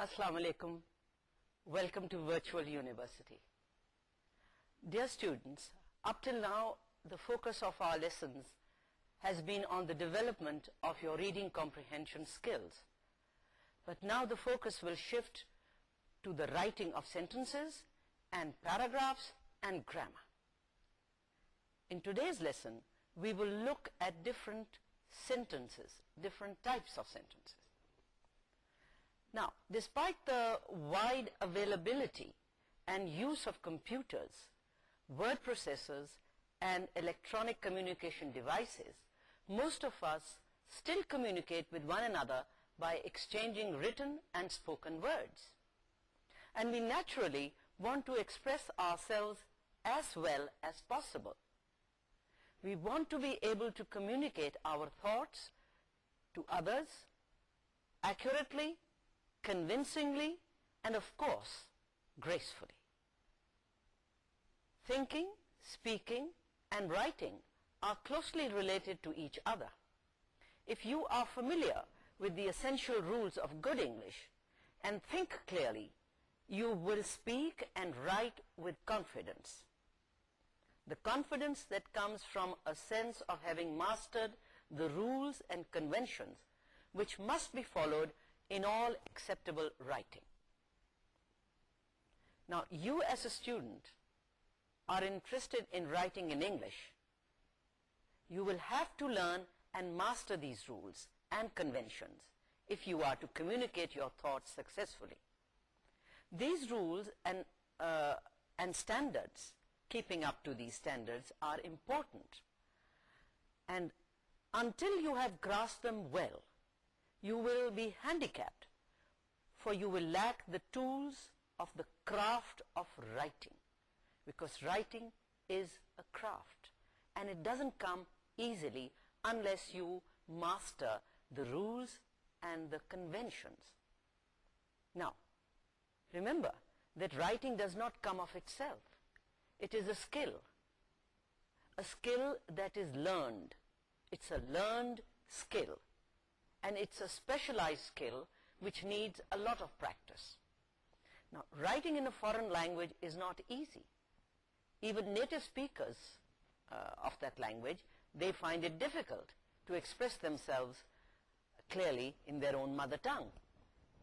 السلام علیکم welcome to virtual university dear students up till now the focus of our lessons has been on the development of your reading comprehension skills but now the focus will shift to the writing of sentence and paragraphs and grammar in today's lesson we will look at different sentence different types of sentence now, despite the wide availability and use of computers, word processors and electronic communication devices, most of us still communicate with one another by exchanging written and spoken words. And we naturally want to express ourselves as well as possible. We want to be able to communicate our thoughts to others accurately convincingly and of course gracefully. Thinking, speaking and writing are closely related to each other. If you are familiar with the essential rules of good English and think clearly, you will speak and write with confidence. The confidence that comes from a sense of having mastered the rules and conventions which must be followed in all acceptable writing. Now, you as a student are interested in writing in English, you will have to learn and master these rules and conventions if you are to communicate your thoughts successfully. These rules and, uh, standards, keeping up to these standards, are important. And until you have grasped them well, you will be handicapped for you will lack the tools of the craft of writing because writing is a craft and it doesn't come easily unless you master the rules and the conventions. Now, remember that writing does not come of itself. It is a skill, a skill that is learned. It's a learned skill and it's a specialized skill which needs a lot of practice. Now, writing in a foreign language is not easy. Even native speakers uh, of that language, they find it difficult to express themselves clearly in their own mother tongue.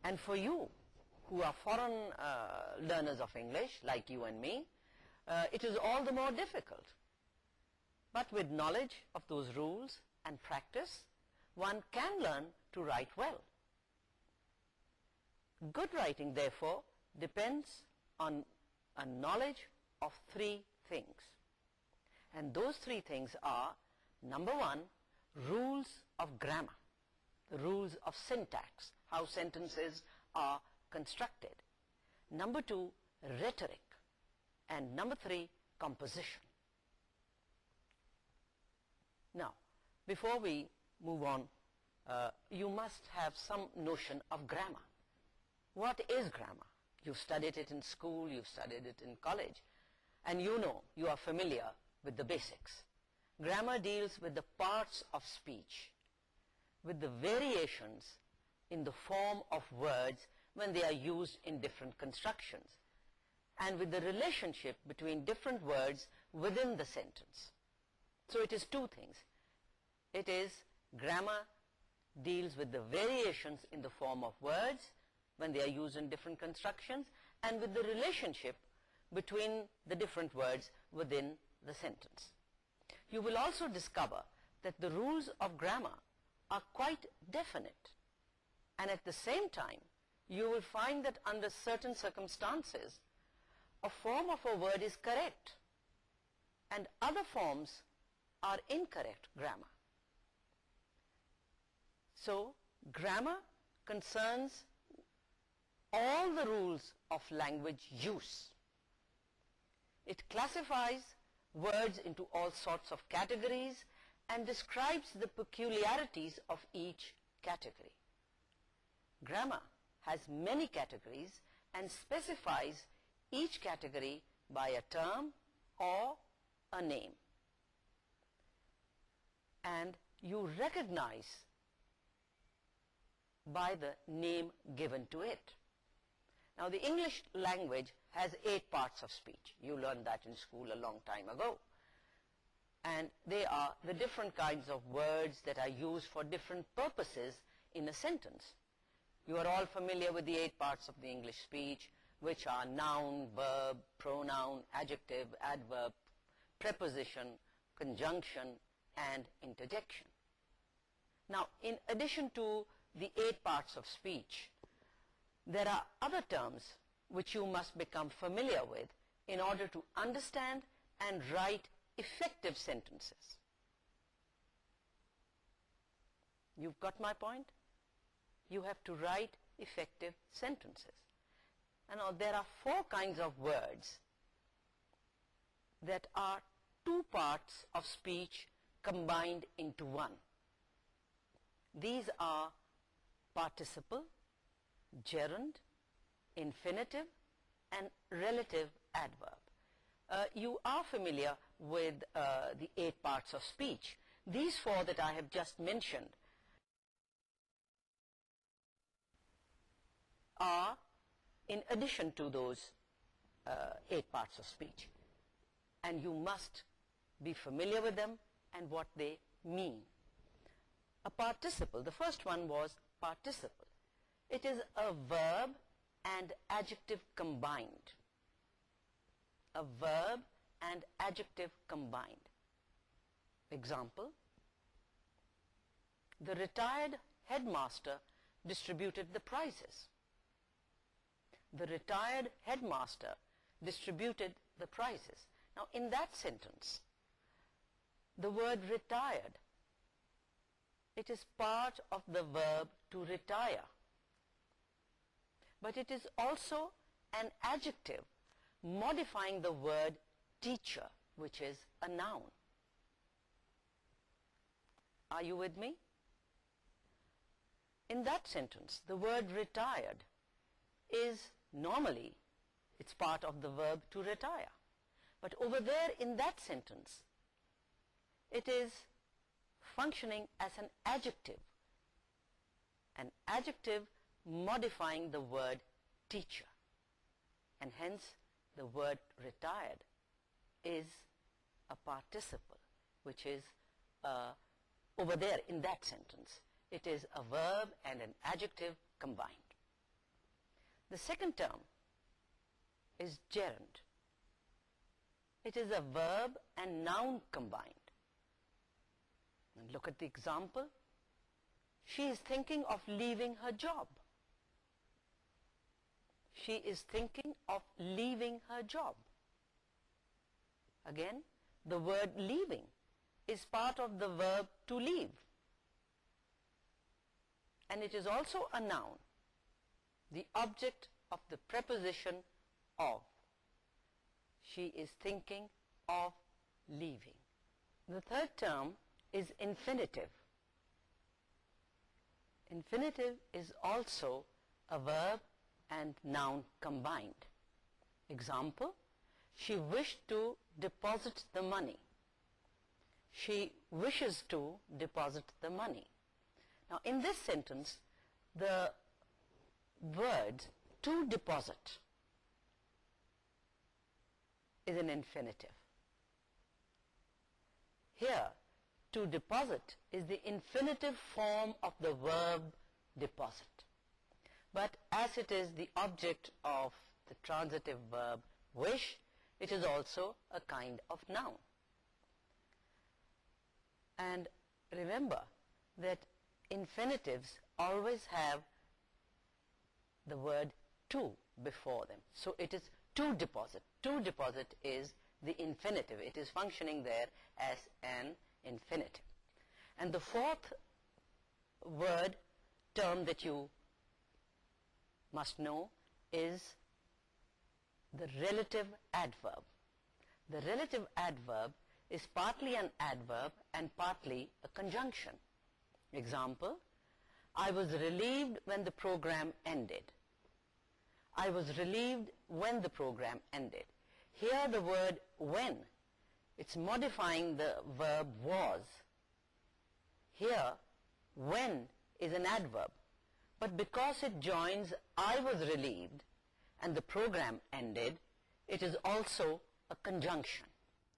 And for you, who are foreign uh, learners of English, like you and me, uh, it is all the more difficult. But with knowledge of those rules and practice, one can learn to write well. Good writing, therefore, depends on a knowledge of three things. And those three things are, number one, rules of grammar, the rules of syntax, how sentences are constructed. Number two, rhetoric. And number three, composition. Now, before we move on, uh, you must have some notion of grammar. What is grammar? You've studied it in school, you've studied it in college, and you know, you are familiar with the basics. Grammar deals with the parts of speech, with the variations in the form of words when they are used in different constructions, and with the relationship between different words within the sentence. So it is two things. It is grammar deals with the variations in the form of words when they are used in different constructions and with the relationship between the different words within the sentence. You will also discover that the rules of grammar are quite definite and at the same time you will find that under certain circumstances a form of a word is correct and other forms are incorrect grammar. So grammar concerns all the rules of language use it classifies words into all sorts of categories and describes the peculiarities of each category grammar has many categories and specifies each category by a term or a name and you recognise by the name given to it. Now the English language has eight parts of speech. You learned that in school a long time ago. And they are the different kinds of words that are used for different purposes in a sentence. You are all familiar with the eight parts of the English speech, which are noun, verb, pronoun, adjective, adverb, preposition, conjunction, and interjection. Now, in addition to the eight parts of speech. There are other terms which you must become familiar with in order to understand and write effective sentences. You've got my point? You have to write effective sentences. And there are four kinds of words that are two parts of speech combined into one. These are participle, gerund, infinitive and relative adverb. Uh, you are familiar with uh, the eight parts of speech. These four that I have just mentioned are in addition to those uh, eight parts of speech. And you must be familiar with them and what they mean. A participle, the first one was participle. It is a verb and adjective combined. A verb and adjective combined. Example. The retired headmaster distributed the prizes. The retired headmaster distributed the prizes. Now, in that sentence, the word retired it is part of the verb to retire. But it is also an adjective modifying the word teacher, which is a noun. Are you with me? In that sentence, the word retired is normally, it's part of the verb to retire. But over there in that sentence, it is functioning as an adjective. An adjective modifying the word teacher. And hence the word retired is a participle which is uh, over there in that sentence. It is a verb and an adjective combined. The second term is gerund. It is a verb and noun combined. Look at the example. She is thinking of leaving her job. She is thinking of leaving her job. Again, the word leaving is part of the verb to leave. And it is also a noun, the object of the preposition of. She is thinking of leaving. The third term is infinitive. Infinitive is also a verb and noun combined. Example, she wished to deposit the money. She wishes to deposit the money. Now in this sentence, the word to deposit is an infinitive. Here, to deposit is the infinitive form of the verb deposit. But as it is the object of the transitive verb wish, it is also a kind of noun. And remember that infinitives always have the word to before them. So it is to deposit. To deposit is the infinitive. It is functioning there as an infinite. And the fourth word, term that you must know is the relative adverb. The relative adverb is partly an adverb and partly a conjunction. Example, I was relieved when the program ended. I was relieved when the program ended. Here the word when it's modifying the verb was. Here when is an adverb. But because it joins I was relieved and the program ended it is also a conjunction.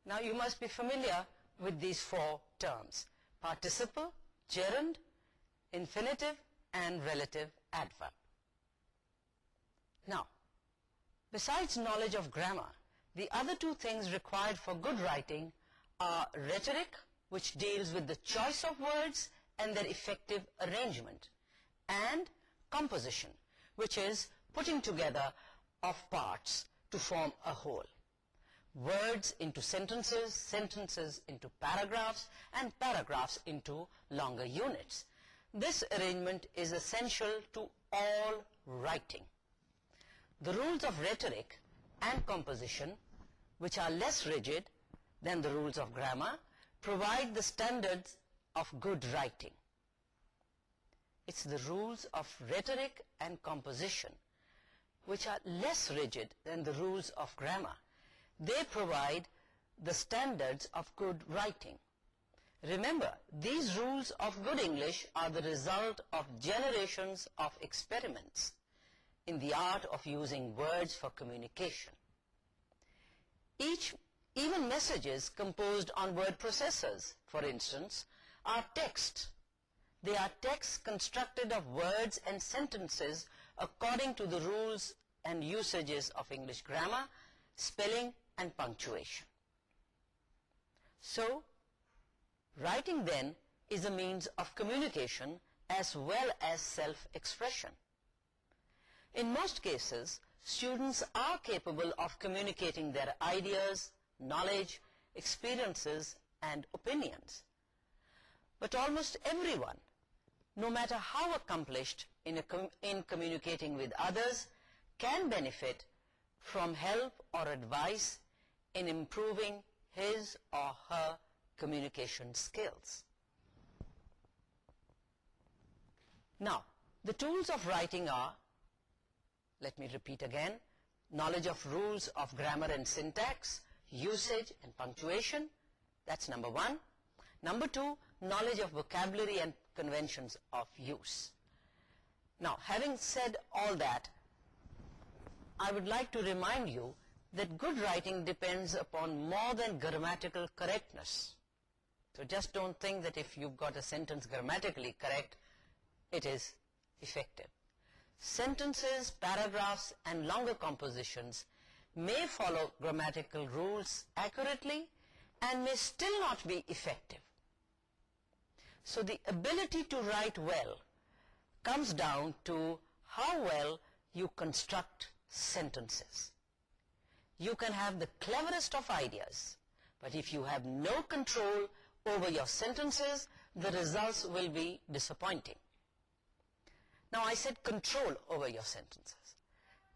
Now you must be familiar with these four terms. Participle gerund infinitive and relative adverb. Now besides knowledge of grammar the other two things required for good writing are rhetoric, which deals with the choice of words and their effective arrangement, and composition, which is putting together of parts to form a whole. Words into sentences, sentences into paragraphs, and paragraphs into longer units. This arrangement is essential to all writing. The rules of rhetoric and composition which are less rigid than the rules of grammar provide the standards of good writing. It's the rules of rhetoric and composition which are less rigid than the rules of grammar. They provide the standards of good writing. Remember, these rules of good English are the result of generations of experiments in the art of using words for communication. Each, even messages composed on word processors, for instance, are text. They are texts constructed of words and sentences according to the rules and usages of English grammar, spelling and punctuation. So, writing then is a means of communication as well as self-expression. In most cases, students are capable of communicating their ideas, knowledge, experiences and opinions. But almost everyone, no matter how accomplished in, in communicating with others, can benefit from help or advice in improving his or her communication skills. Now, the tools of writing are let me repeat again. Knowledge of rules of grammar and syntax usage and punctuation. That's number one. Number two knowledge of vocabulary and conventions of use. Now having said all that I would like to remind you that good writing depends upon more than grammatical correctness. So just don't think that if you've got a sentence grammatically correct it is effective sentences, paragraphs and longer compositions may follow grammatical rules accurately and may still not be effective. So the ability to write well comes down to how well you construct sentences. You can have the cleverest of ideas, but if you have no control over your sentences, the results will be disappointing. Now I said control over your sentences.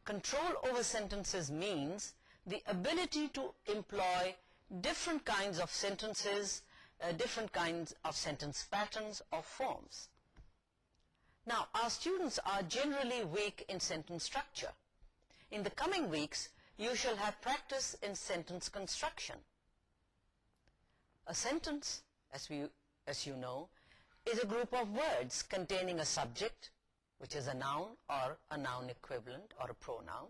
Control over sentences means the ability to employ different kinds of sentences, uh, different kinds of sentence patterns or forms. Now our students are generally weak in sentence structure. In the coming weeks you shall have practice in sentence construction. A sentence, as, we, as you know, is a group of words containing a subject, which is a noun or a noun equivalent or a pronoun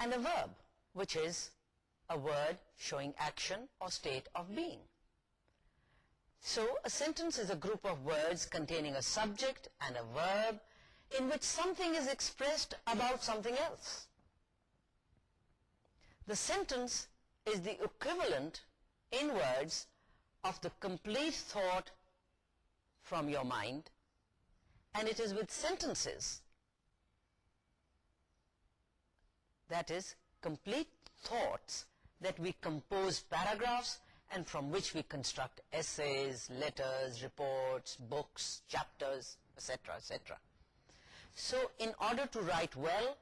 and a verb which is a word showing action or state of being. So a sentence is a group of words containing a subject and a verb in which something is expressed about something else. The sentence is the equivalent in words of the complete thought from your mind and it is with sentences that is complete thoughts that we compose paragraphs and from which we construct essays, letters, reports, books, chapters, etc., etc. So in order to write well,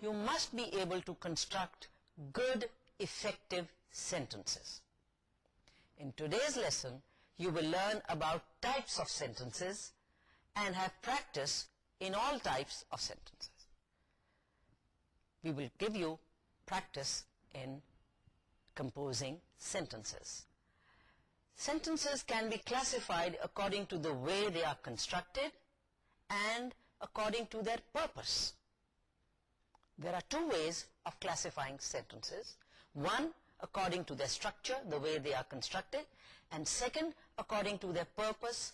you must be able to construct good, effective sentences. In today's lesson, you will learn about types of sentences, and have practice in all types of sentence we will give you practice in composing sentence sentence can be classified according to the way they are constructed and according to their purpose there are two ways of classifying sentence one according to the structure the way they are constructed and second according to the purpose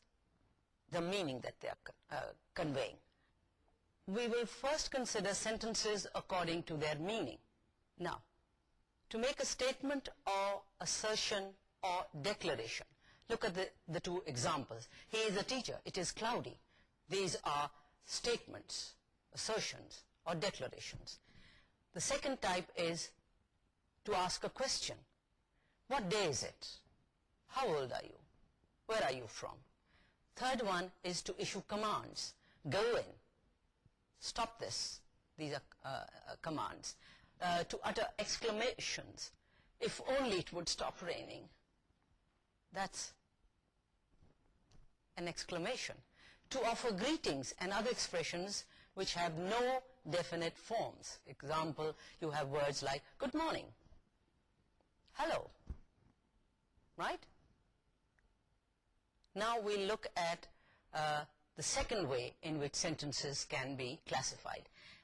the meaning that they are uh, conveying. We will first consider sentences according to their meaning. Now, to make a statement or assertion or declaration, look at the, the two examples. He is a teacher. It is cloudy. These are statements, assertions or declarations. The second type is to ask a question. What day is it? How old are you? Where are you from? third one is to issue commands. Go in. Stop this. These are uh, uh, commands. Uh, to utter exclamations. If only it would stop raining. That's an exclamation. To offer greetings and other expressions which have no definite forms. Example you have words like good morning. Hello. Right? Now we look at uh, the second way in which sentences can be classified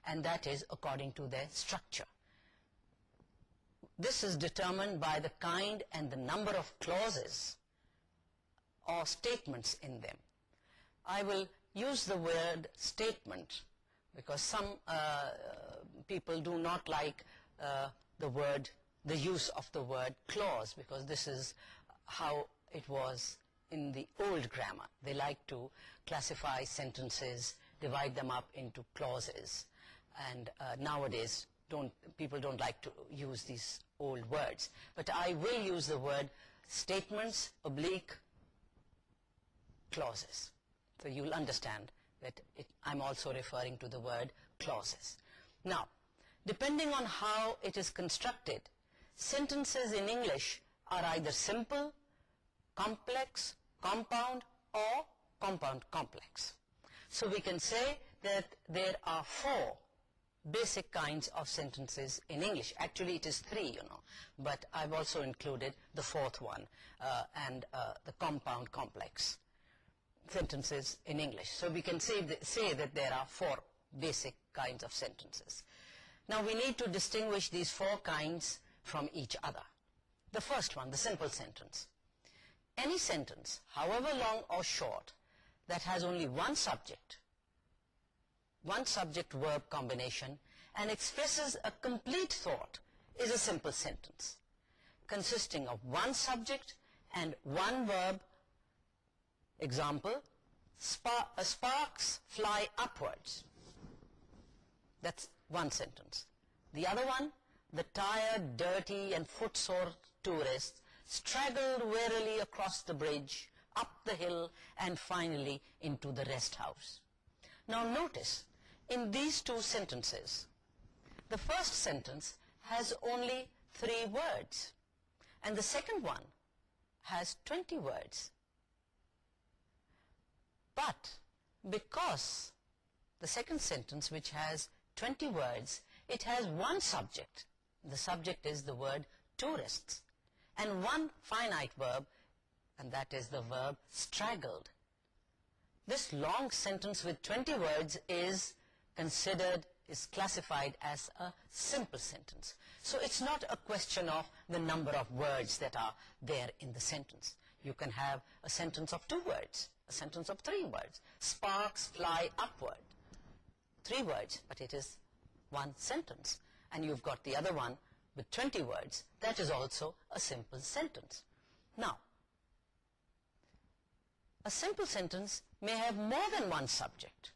and that is according to their structure. This is determined by the kind and the number of clauses or statements in them. I will use the word statement because some uh, people do not like uh, the use of the word clause because this is how it was in the old grammar. They like to classify sentences, divide them up into clauses. And uh, nowadays, don't people don't like to use these old words. But I will use the word statements, oblique, clauses. So you'll understand that I'm also referring to the word clauses. Now, depending on how it is constructed, sentences in English are either simple, complex, compound or compound complex. So we can say that there are four basic kinds of sentences in English. Actually it is three, you know, but I've also included the fourth one uh, and uh, the compound complex sentences in English. So we can say that there are four basic kinds of sentences. Now we need to distinguish these four kinds from each other. The first one, the simple sentence any sentence, however long or short, that has only one subject, one subject-verb combination, and expresses a complete thought, is a simple sentence, consisting of one subject and one verb. Example, uh, sparks fly upwards. That's one sentence. The other one, the tired, dirty, and footsore tourists Straggled wearily across the bridge, up the hill, and finally into the rest house. Now notice, in these two sentences, the first sentence has only three words, and the second one has 20 words. But because the second sentence, which has 20 words, it has one subject. The subject is the word tourists and one finite verb and that is the verb straggled. This long sentence with 20 words is considered, is classified as a simple sentence. So it's not a question of the number of words that are there in the sentence. You can have a sentence of two words, a sentence of three words. Sparks fly upward. Three words, but it is one sentence. And you've got the other one with 20 words, that is also a simple sentence. Now, a simple sentence may have more than one subject.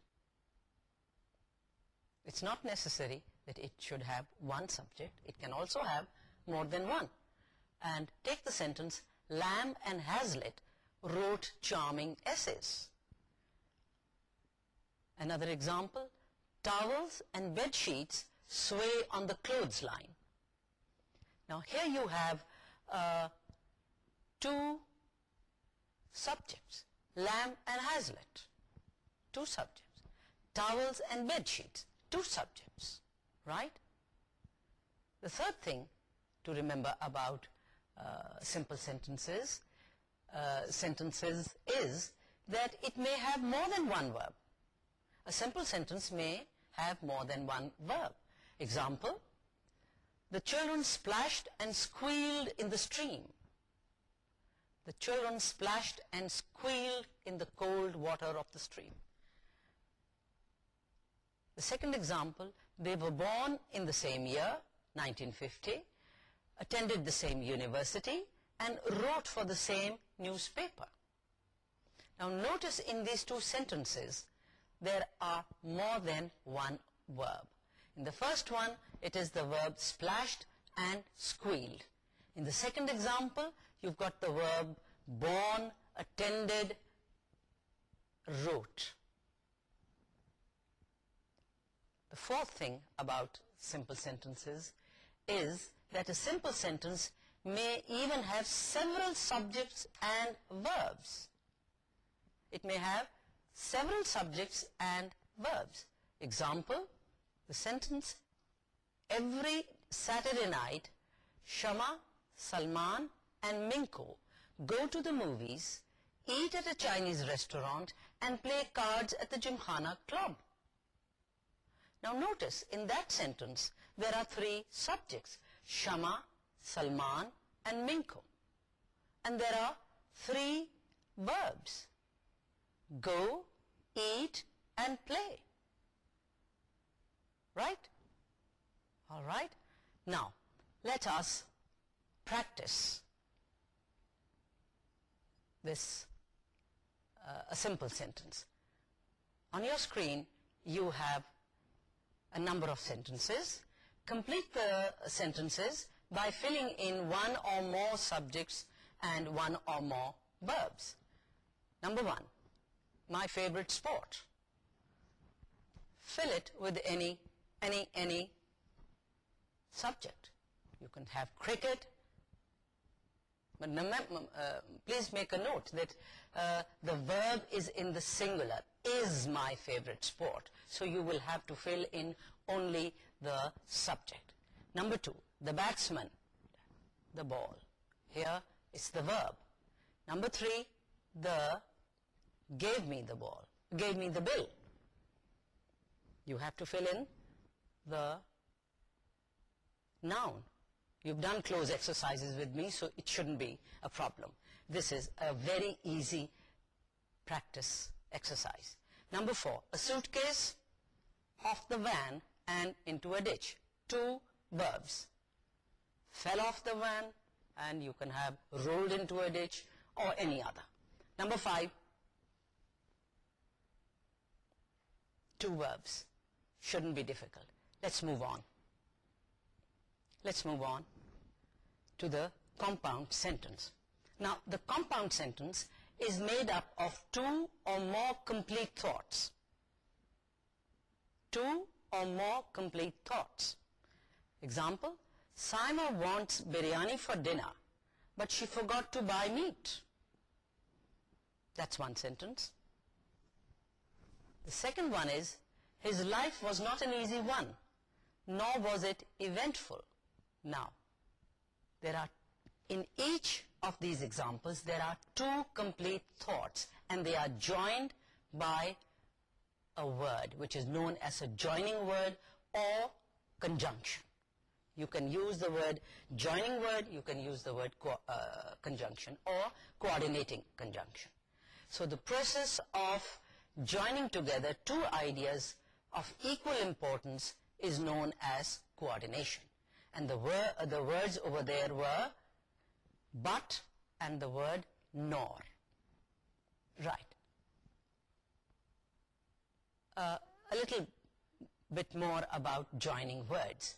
It's not necessary that it should have one subject. It can also have more than one. And take the sentence, Lamb and Hazlitt wrote charming essays. Another example, towels and bed sheets sway on the clothesline. Now here you have uh, two subjects, lamb and Hazlitt, two subjects, towels and bed sheets, two subjects, right? The third thing to remember about uh, simple sentences, uh, sentences is that it may have more than one verb. A simple sentence may have more than one verb. Example, the children splashed and squealed in the stream. The children splashed and squealed in the cold water of the stream. The second example, they were born in the same year, 1950, attended the same university and wrote for the same newspaper. Now notice in these two sentences, there are more than one verb. In the first one, it is the verb splashed and squealed. In the second example, you've got the verb born, attended, wrote. The fourth thing about simple sentences is that a simple sentence may even have several subjects and verbs. It may have several subjects and verbs. Example, the sentence Every Saturday night, Shama, Salman, and Minko go to the movies, eat at a Chinese restaurant, and play cards at the Gymkhana Club. Now notice, in that sentence, there are three subjects, Shama, Salman, and Minko. And there are three verbs, go, eat, and play. Right? All right. Now, let us practice this, uh, a simple sentence. On your screen, you have a number of sentences. Complete the sentences by filling in one or more subjects and one or more verbs. Number one, my favorite sport. Fill it with any, any, any subject. You can have cricket. But uh, please make a note that uh, the verb is in the singular, is my favorite sport. So you will have to fill in only the subject. Number two, the batsman, the ball. Here is the verb. Number three, the gave me the ball, gave me the bill. You have to fill in the noun. You've done cloze exercises with me, so it shouldn't be a problem. This is a very easy practice exercise. Number four, a suitcase off the van and into a ditch. Two verbs. Fell off the van and you can have rolled into a ditch or any other. Number five, two verbs. Shouldn't be difficult. Let's move on let's move on to the compound sentence. Now, the compound sentence is made up of two or more complete thoughts. Two or more complete thoughts. Example, Saima wants biryani for dinner, but she forgot to buy meat. That's one sentence. The second one is, his life was not an easy one, nor was it eventful. Now, there are, in each of these examples, there are two complete thoughts and they are joined by a word which is known as a joining word or conjunction. You can use the word joining word, you can use the word uh, conjunction or coordinating conjunction. So the process of joining together two ideas of equal importance is known as coordination and uh, the words over there were but and the word nor. Right. Uh, a little bit more about joining words.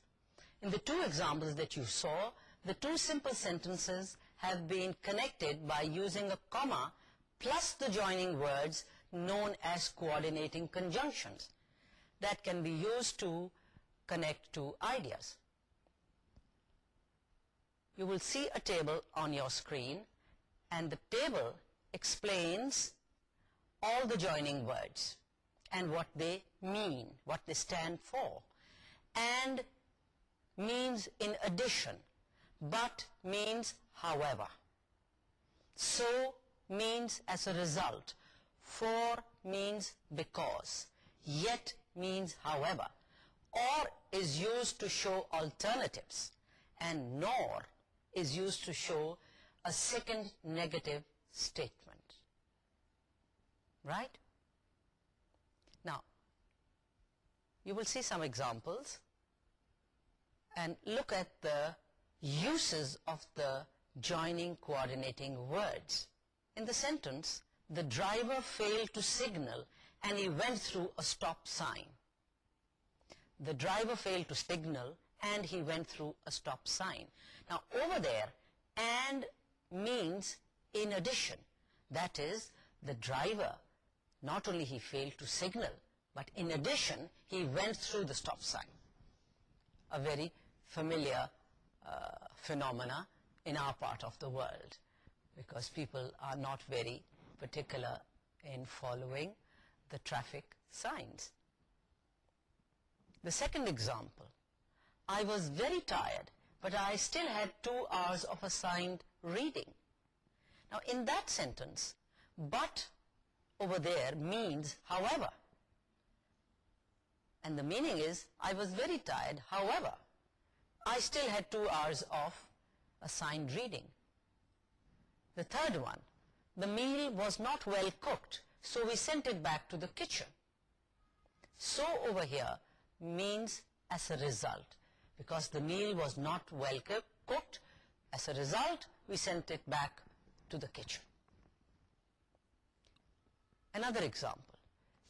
In the two examples that you saw the two simple sentences have been connected by using a comma plus the joining words known as coordinating conjunctions that can be used to connect two ideas you will see a table on your screen and the table explains all the joining words and what they mean, what they stand for and means in addition but means however. So means as a result. For means because. Yet means however. Or is used to show alternatives and nor is used to show a second negative statement. Right? Now, you will see some examples and look at the uses of the joining coordinating words. In the sentence, the driver failed to signal and he went through a stop sign. The driver failed to signal and he went through a stop sign. Now over there, and means in addition. That is, the driver, not only he failed to signal, but in addition, he went through the stop sign. A very familiar uh, phenomena in our part of the world, because people are not very particular in following the traffic signs. The second example, I was very tired, but I still had two hours of assigned reading. Now, in that sentence, but over there means however. And the meaning is, I was very tired, however, I still had two hours of assigned reading. The third one, the meal was not well cooked, so we sent it back to the kitchen. So over here means as a result because the meal was not well cooked. As a result, we sent it back to the kitchen. Another example.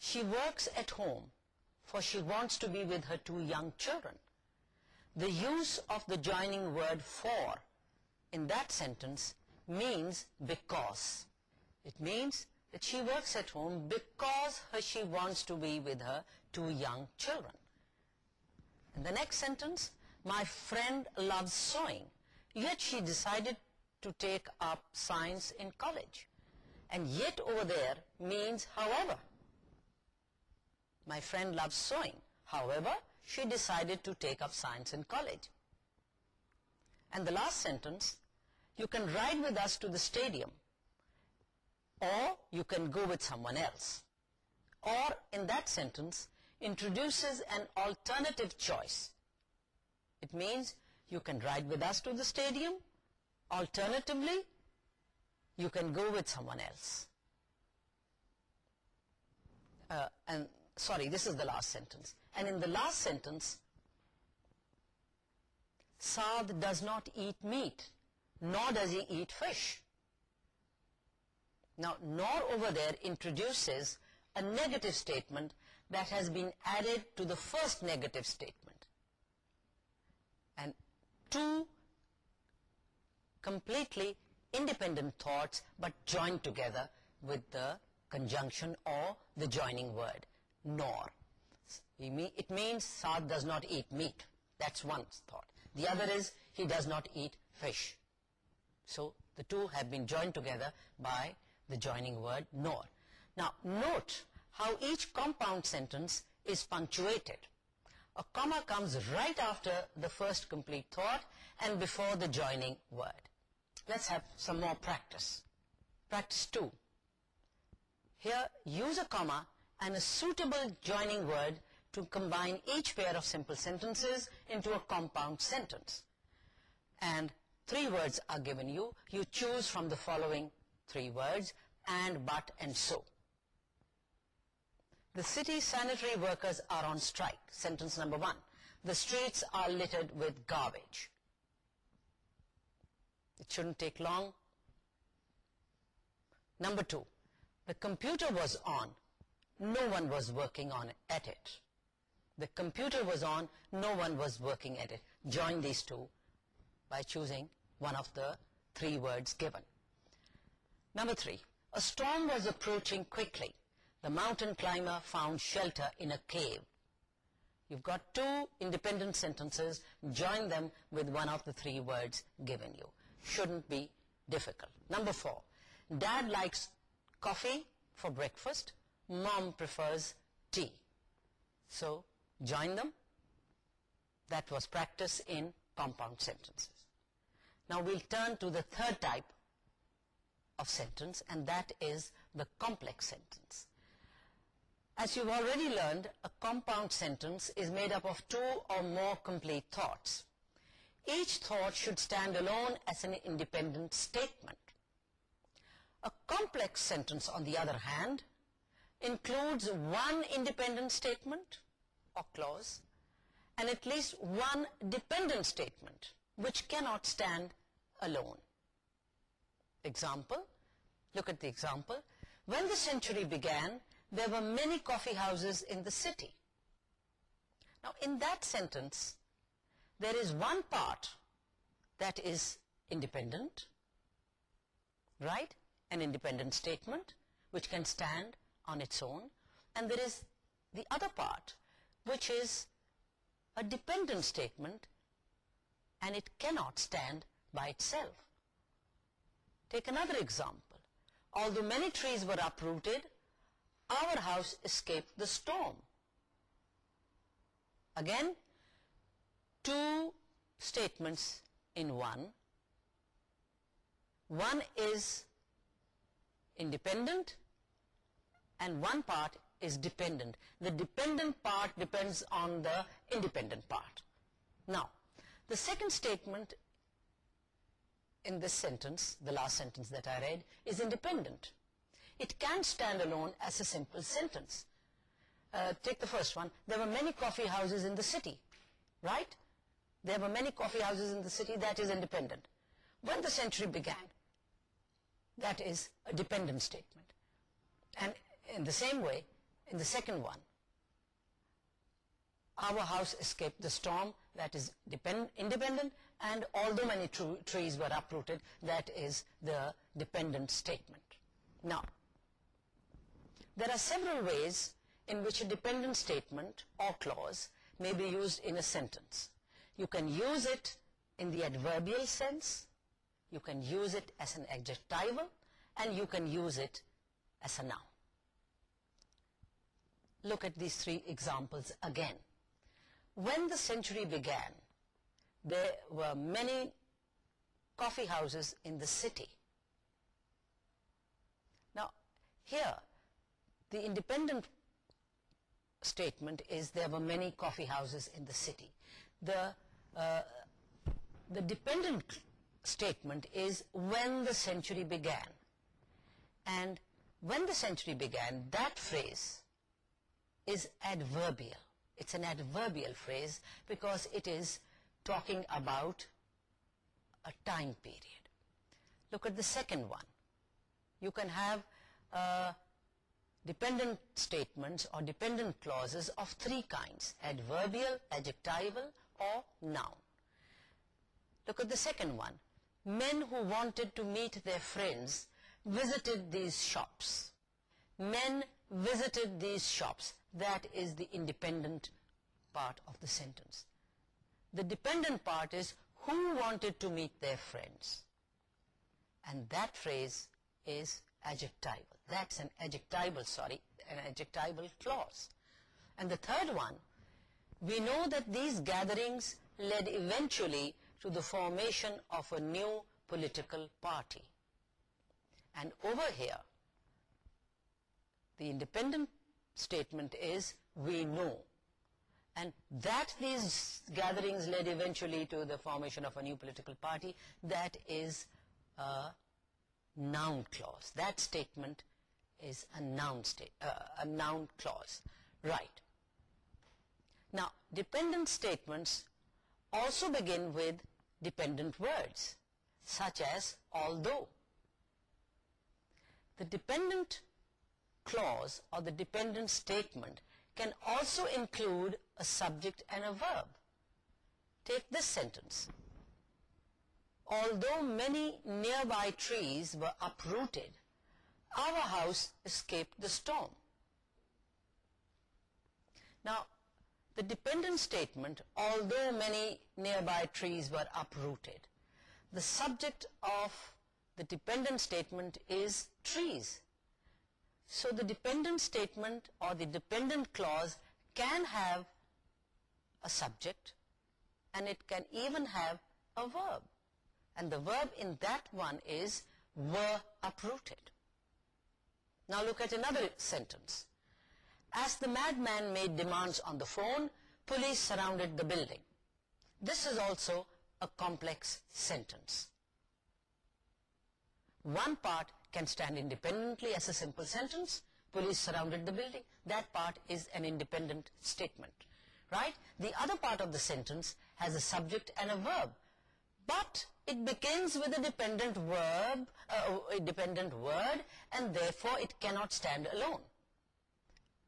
She works at home, for she wants to be with her two young children. The use of the joining word for in that sentence means because. It means that she works at home because she wants to be with her two young children. In the next sentence, my friend loves sewing. Yet she decided to take up science in college. And yet over there means however. My friend loves sewing. However she decided to take up science in college. And the last sentence you can ride with us to the stadium or you can go with someone else. Or in that sentence introduces an alternative choice. It means you can ride with us to the stadium. Alternatively, you can go with someone else. Uh, and Sorry, this is the last sentence. And in the last sentence, Saad does not eat meat, nor does he eat fish. Now, nor over there introduces a negative statement that has been added to the first negative statement two completely independent thoughts but joined together with the conjunction or the joining word nor. It means Saad does not eat meat. That's one thought. The other is he does not eat fish. So the two have been joined together by the joining word nor. Now note how each compound sentence is punctuated. A comma comes right after the first complete thought and before the joining word. Let's have some more practice. Practice 2. Here, use a comma and a suitable joining word to combine each pair of simple sentences into a compound sentence. And three words are given you. You choose from the following three words, and, but, and so. The city sanitary workers are on strike. Sentence number one. The streets are littered with garbage. It shouldn't take long. Number two. The computer was on. No one was working on at it. The computer was on. No one was working at it. Join these two by choosing one of the three words given. Number three. A storm was approaching quickly the mountain climber found shelter in a cave. You've got two independent sentences, join them with one of the three words given you. Shouldn't be difficult. Number four, dad likes coffee for breakfast, mom prefers tea. So, join them. That was practice in compound sentences. Now we'll turn to the third type of sentence and that is the complex sentence. As you've already learned, a compound sentence is made up of two or more complete thoughts. Each thought should stand alone as an independent statement. A complex sentence, on the other hand, includes one independent statement or clause and at least one dependent statement which cannot stand alone. Example, look at the example. When the century began, there were many coffee houses in the city. Now in that sentence, there is one part that is independent, right? An independent statement which can stand on its own. And there is the other part which is a dependent statement and it cannot stand by itself. Take another example. Although many trees were uprooted, our house escaped the storm. Again, two statements in one. One is independent and one part is dependent. The dependent part depends on the independent part. Now, the second statement in this sentence, the last sentence that I read, is independent it can stand alone as a simple sentence. Uh, take the first one. There were many coffee houses in the city, right? There were many coffee houses in the city that is independent. When the century began, that is a dependent statement. And in the same way, in the second one, our house escaped the storm, that is depend independent, and although many trees were uprooted, that is the dependent statement. Now, there are several ways in which a dependent statement or clause may be used in a sentence. You can use it in the adverbial sense, you can use it as an adjectival, and you can use it as a noun. Look at these three examples again. When the century began, there were many coffee houses in the city. Now, here, the independent statement is there were many coffee houses in the city. The, uh, the dependent statement is when the century began. And when the century began, that phrase is adverbial. It's an adverbial phrase because it is talking about a time period. Look at the second one. You can have uh, dependent statements or dependent clause of three kinds adverbial adjectival or noun look at the second one man who wanted to meet the friends visited these shops man visited these shops that is the independent part of the sentence the dependent part is who wanted to meet the friends and that phrase is adjectival. That's an adjectival, sorry, an adjectival clause. And the third one, we know that these gatherings led eventually to the formation of a new political party. And over here, the independent statement is, we know. And that these gatherings led eventually to the formation of a new political party, that is uh, noun clause. That statement is uh, a noun, clause. Right. Now, dependent statements also begin with dependent words, such as although. The dependent clause or the dependent statement can also include a subject and a verb. Take this sentence although many nearby trees were uprooted, our house escaped the storm. Now, the dependent statement, although many nearby trees were uprooted, the subject of the dependent statement is trees. So the dependent statement or the dependent clause can have a subject and it can even have a verb and the verb in that one is were uprooted. Now look at another sentence. As the madman made demands on the phone, police surrounded the building. This is also a complex sentence. One part can stand independently as a simple sentence. Police surrounded the building. That part is an independent statement. Right? The other part of the sentence has a subject and a verb but it begins with a dependent verb uh, a dependent word and therefore it cannot stand alone.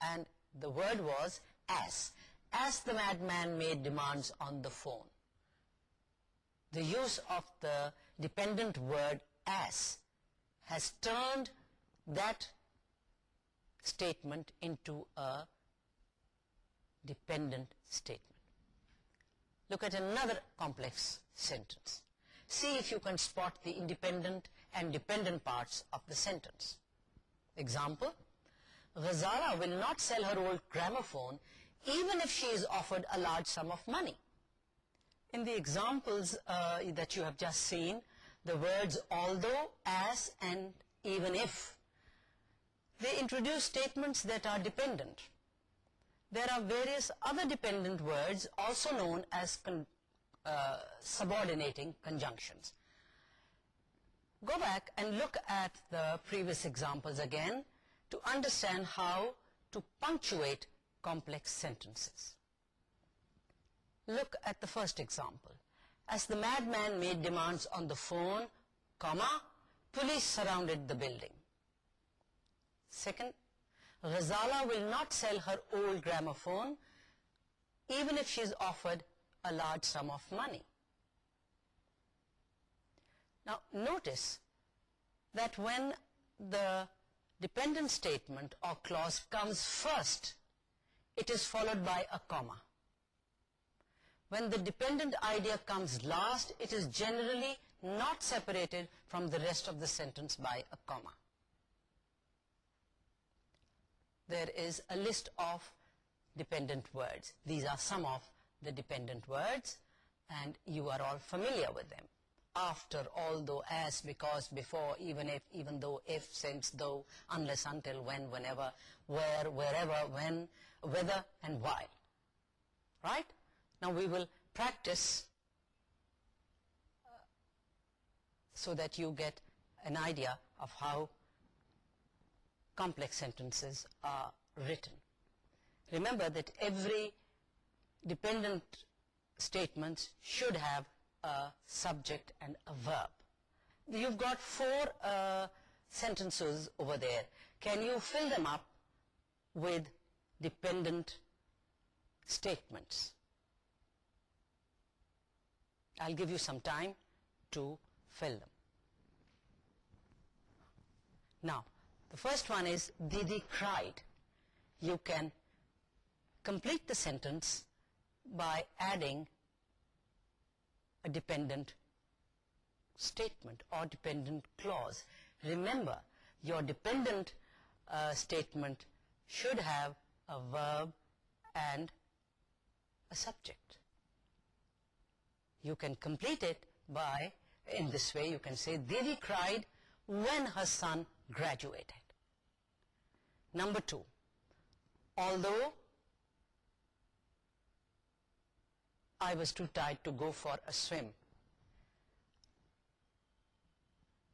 And the word was as. As the madman made demands on the phone. The use of the dependent word as has turned that statement into a dependent statement. Look at another complex sentence. See if you can spot the independent and dependent parts of the sentence. Example, Ghazala will not sell her old gramophone even if she is offered a large sum of money. In the examples uh, that you have just seen, the words although, as and even if, they introduce statements that are dependent. There are various other dependent words also known as uh, subordinating conjunctions. Go back and look at the previous examples again to understand how to punctuate complex sentences. Look at the first example. As the madman made demands on the phone, comma, police surrounded the building. Second, Ghazala will not sell her old gramophone even if she is offered a large sum of money. Now notice that when the dependent statement or clause comes first, it is followed by a comma. When the dependent idea comes last, it is generally not separated from the rest of the sentence by a comma. There is a list of dependent words. These are some of the dependent words and you are all familiar with them. After, although, as, because, before, even if, even though, if, since, though, unless, until, when, whenever, where, wherever, when, whether and why. Right? Now we will practice uh, so that you get an idea of how complex sentences are written. Remember that every dependent statement should have a subject and a verb you got four sentence over there can you fill them up with dependent statements I give you some time to fill them نا the first one is the the crowd you can complete the sentence by adding a dependent statement or dependent clause. Remember, your dependent uh, statement should have a verb and a subject. You can complete it by, in this way you can say, Devi cried when her son graduated. Number two, although I was too tired to go for a swim.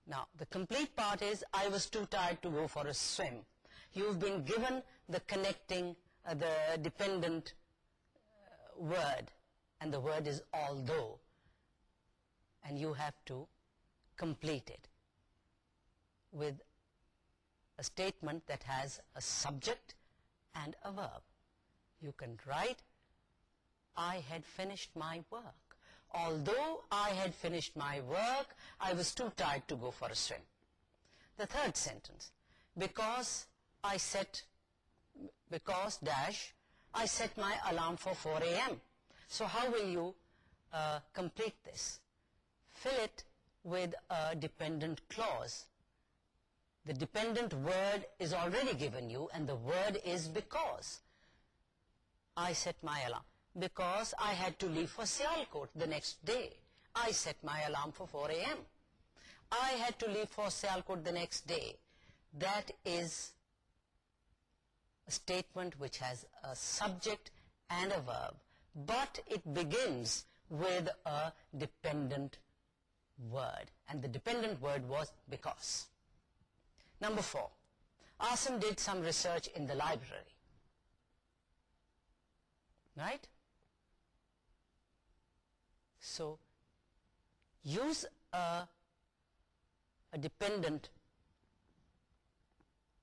Now, the complete part is, I was too tired to go for a swim. You've been given the connecting, uh, the dependent uh, word, and the word is although, and you have to complete it with a statement that has a subject and a verb. You can write I had finished my work. Although I had finished my work, I was too tired to go for a swim. The third sentence, because I set, because dash, I set my alarm for 4 a.m. So how will you uh, complete this? Fill it with a dependent clause. The dependent word is already given you and the word is because. I set my alarm because I had to leave for Sialkot the next day. I set my alarm for 4 a.m. I had to leave for Sialkot the next day. That is a statement which has a subject and a verb, but it begins with a dependent word, and the dependent word was because. Number four, Asim did some research in the library. Right? so use a, dependent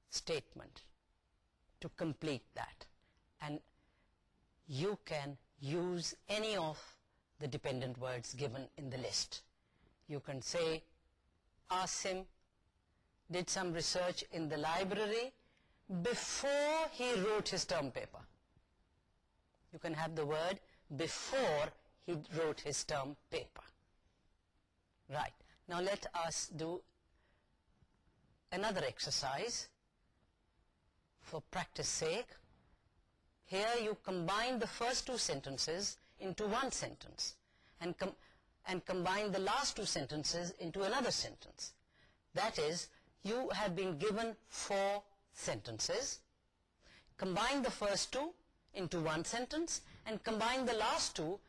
statement to complete that. And you can use any of the dependent words given in the list. You can say Asim did some research in the library before he wrote his term paper. You can have the word before he wrote his term paper. Right now, let us do another exercise for practice sake. Here you combine the first two sentences into one sentence and, com and combine the last two sentences into another sentence. That is, you have been given four sentences. Combine the first two into one sentence and combine the last two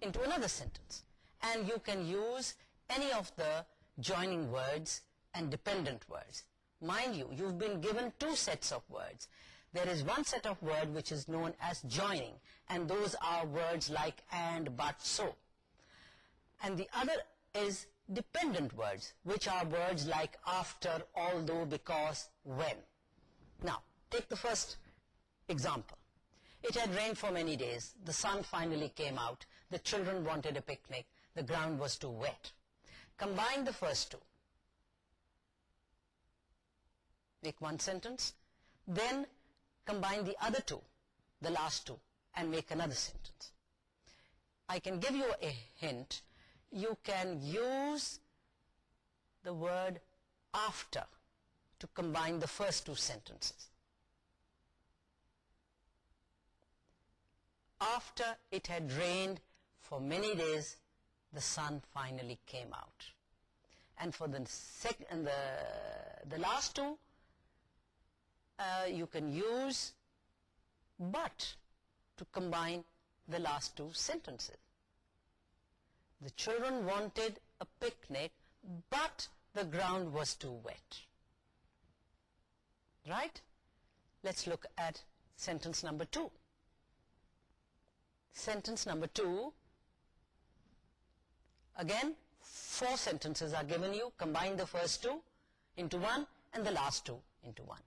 into another sentence. And you can use any of the joining words and dependent words. Mind you, you've been given two sets of words. There is one set of words which is known as joining, and those are words like and, but, so. And the other is dependent words, which are words like after, although, because, when. Now, take the first example. It had rained for many days. The sun finally came out the children wanted a picnic, the ground was too wet. Combine the first two. Make one sentence. Then combine the other two, the last two, and make another sentence. I can give you a hint. You can use the word after to combine the first two sentences. After it had rained, for many days the sun finally came out and for the last two you can use but to combine the last two sentence the children wanted a picnic but the ground was too wet right let's look at sentence number two sentence number two again four sentences are given you. Combine the first two into one and the last two into one.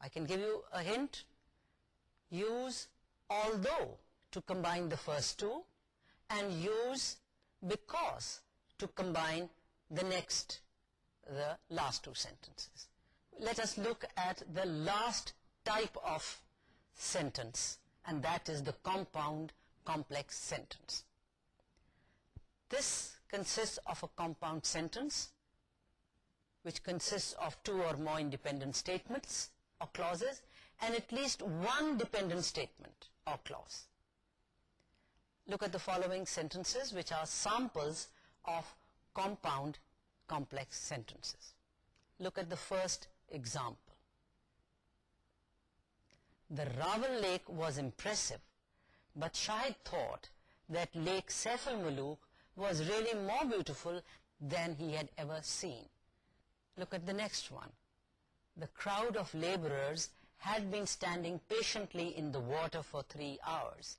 I can give you a hint. Use although to combine the first two and use because to combine the next the last two sentences. Let us look at the last type of sentence and that is the compound complex sentence this consists of a compound sentence which consists of two or more independent statements or clauses and at least one dependent statement or clause. Look at the following sentences which are samples of compound complex sentences. Look at the first example. The Rawal Lake was impressive but Shahid thought that Lake Saifal was really more beautiful than he had ever seen. Look at the next one. The crowd of laborers had been standing patiently in the water for three hours,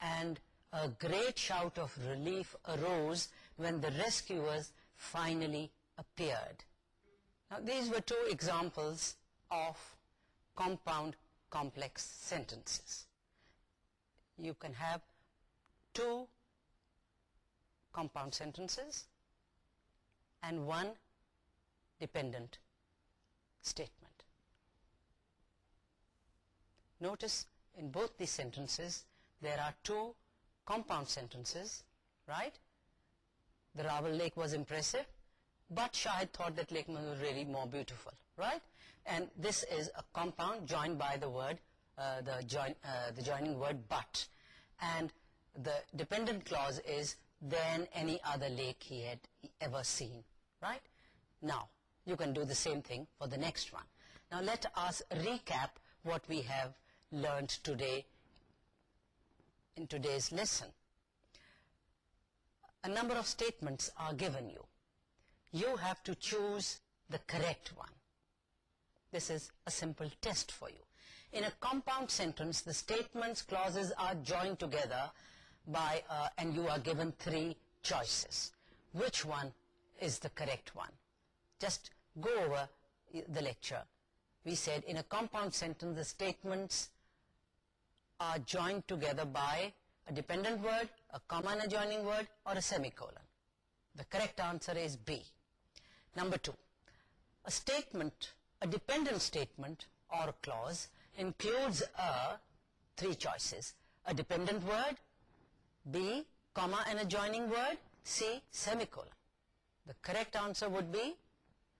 and a great shout of relief arose when the rescuers finally appeared. Now, these were two examples of compound complex sentences. You can have two compound sentences and one dependent statement. Notice in both these sentences there are two compound sentences, right? The Rawal lake was impressive but Shahid thought that lake was really more beautiful, right? And this is a compound joined by the word, uh, the, join, uh, the joining word but and the dependent clause is than any other lake he had ever seen. Right? Now, you can do the same thing for the next one. Now, let us recap what we have learned today in today's lesson. A number of statements are given you. You have to choose the correct one. This is a simple test for you. In a compound sentence, the statements, clauses are joined together by uh, and you are given three choices. Which one is the correct one? Just go over the lecture. We said in a compound sentence the statements are joined together by a dependent word, a common adjoining word or a semicolon. The correct answer is B. Number two, a statement, a dependent statement or clause includes a three choices, a dependent word, B comma and a joining word C semicolon the correct answer would be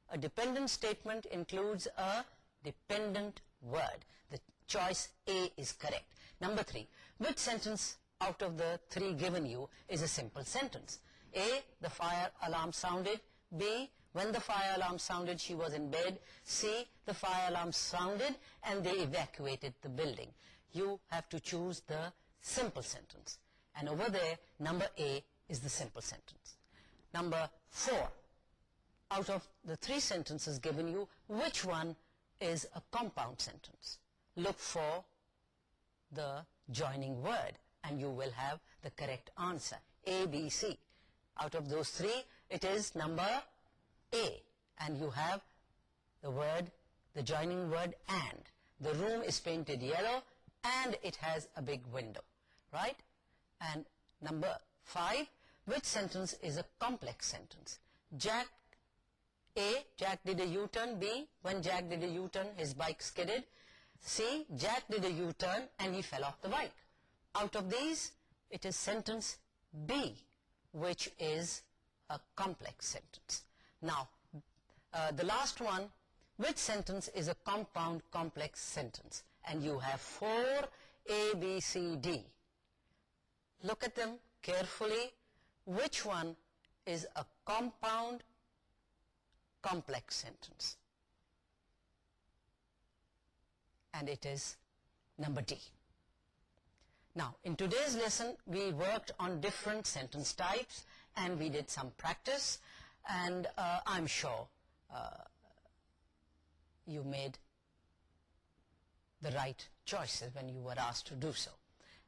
A dependent statement includes a dependent word the choice A is correct number three which sentence out of the three given you is a simple sentence A the fire alarm sounded B when the fire alarm sounded she was in bed C the fire alarm sounded and they evacuated the building you have to choose the simple sentence and over there, number A is the simple sentence. Number four, out of the three sentences given you, which one is a compound sentence? Look for the joining word and you will have the correct answer. A, B, C. Out of those three, it is number A. And you have the word, the joining word and. The room is painted yellow and it has a big window. Right? and number five which sentence is a complex sentence? Jack a jack did a u-turn. B when jack did a u-turn his bike skidded. C jack did a u-turn and he fell off the bike. Out of these it is sentence b which is a complex sentence. Now uh, the last one which sentence is a compound complex sentence? And you have four a b c d look at them carefully. Which one is a compound complex sentence? And it is number D. Now in today's lesson we worked on different sentence types and we did some practice. And uh, I'm sure uh, you made the right choices when you were asked to do so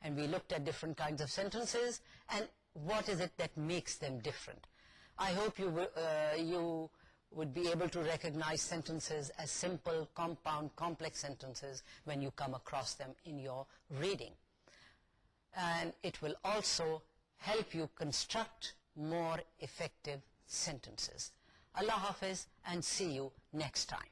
and we looked at different kinds of sentences and what is it that makes them different. I hope you, uh, you would be able to recognize sentences as simple, compound, complex sentences when you come across them in your reading. And it will also help you construct more effective sentences. Allah Hafiz and see you next time.